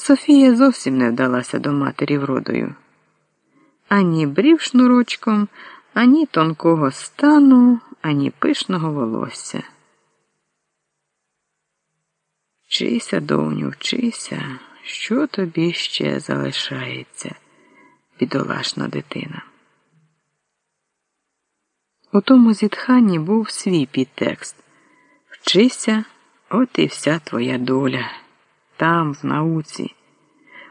Софія зовсім не вдалася до матері вродою. Ані брів шнурочком, ані тонкого стану, ані пишного волосся. Вчися, доню, вчися, що тобі ще залишається, бідолашна дитина. У тому зітханні був свій підтекст Вчися, от і вся твоя доля, там, в науці.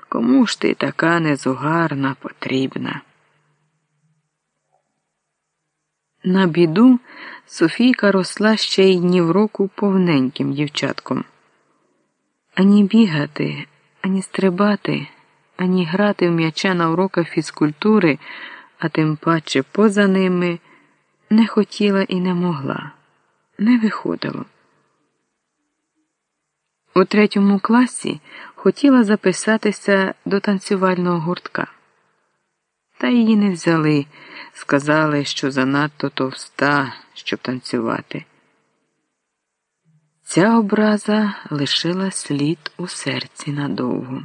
Кому ж ти така незугарна потрібна? На біду Софійка росла ще й ні в року повненьким дівчатком. Ані бігати, ані стрибати, ані грати в м'яча на уроках фізкультури, а тим паче поза ними не хотіла і не могла, не виходило. У третьому класі хотіла записатися до танцювального гуртка. Та її не взяли, сказали, що занадто товста, щоб танцювати. Ця образа лишила слід у серці надовго.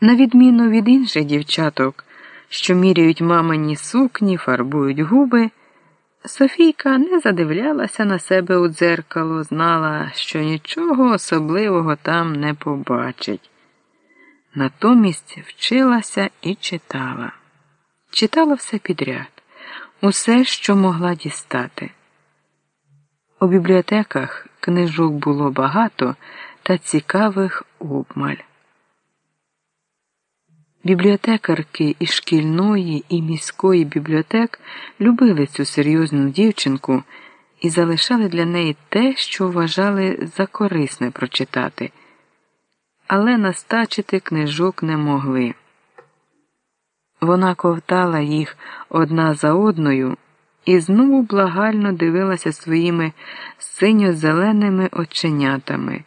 На відміну від інших дівчаток, що міряють мамині сукні, фарбують губи, Софійка не задивлялася на себе у дзеркало, знала, що нічого особливого там не побачить. Натомість вчилася і читала. Читала все підряд, усе, що могла дістати. У бібліотеках книжок було багато та цікавих обмаль. Бібліотекарки і шкільної, і міської бібліотек любили цю серйозну дівчинку і залишали для неї те, що вважали за корисне прочитати, але настачити книжок не могли. Вона ковтала їх одна за одною і знову благально дивилася своїми синьо-зеленими оченятами.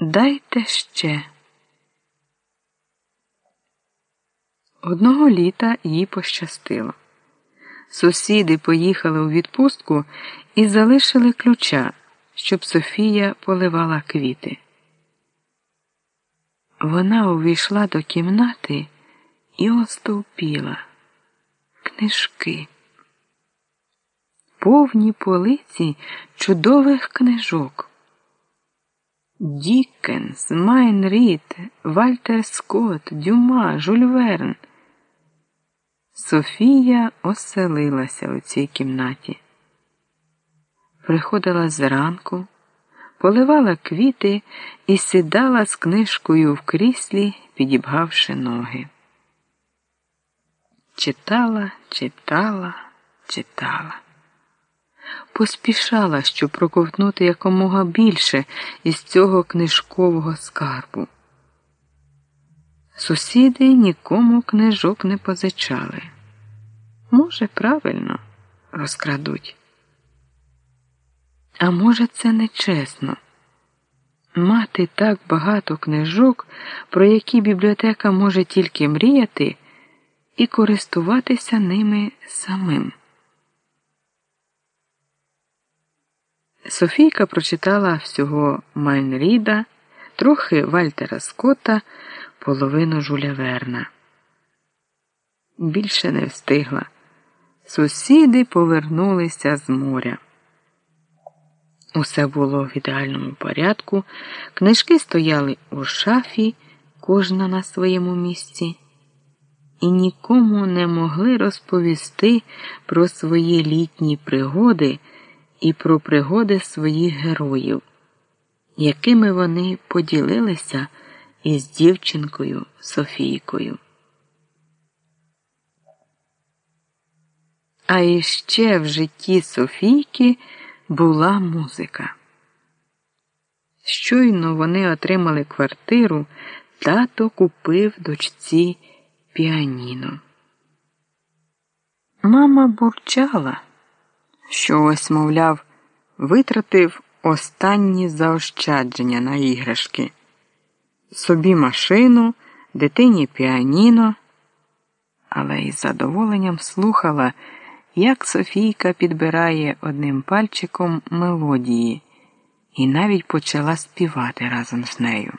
Дайте ще. Одного літа їй пощастило. Сусіди поїхали у відпустку і залишили ключа, щоб Софія поливала квіти. Вона увійшла до кімнати і остовпіла книжки, повні полиці чудових книжок. Діккенс, Майн Рід, Вальтер Скотт, Дюма, Жюль Верн. Софія оселилася у цій кімнаті. Приходила зранку, поливала квіти і сідала з книжкою в кріслі, підібгавши ноги. Читала, читала, читала. Поспішала, щоб проковтнути якомога більше із цього книжкового скарбу. Сусіди нікому книжок не позичали. Може, правильно розкрадуть. А може, це нечесно мати так багато книжок, про які бібліотека може тільки мріяти, і користуватися ними самим. Софійка прочитала всього Майнріда, трохи Вальтера Скотта, половину Жуля Верна. Більше не встигла. Сусіди повернулися з моря. Усе було в ідеальному порядку, книжки стояли у шафі, кожна на своєму місці, і нікому не могли розповісти про свої літні пригоди і про пригоди своїх героїв, якими вони поділилися із дівчинкою Софійкою. А іще в житті Софійки була музика. Щойно вони отримали квартиру, тато купив дочці піаніно. Мама бурчала, що ось, мовляв, витратив останні заощадження на іграшки, собі машину, дитині піаніно, але із задоволенням слухала як Софійка підбирає одним пальчиком мелодії і навіть почала співати разом з нею.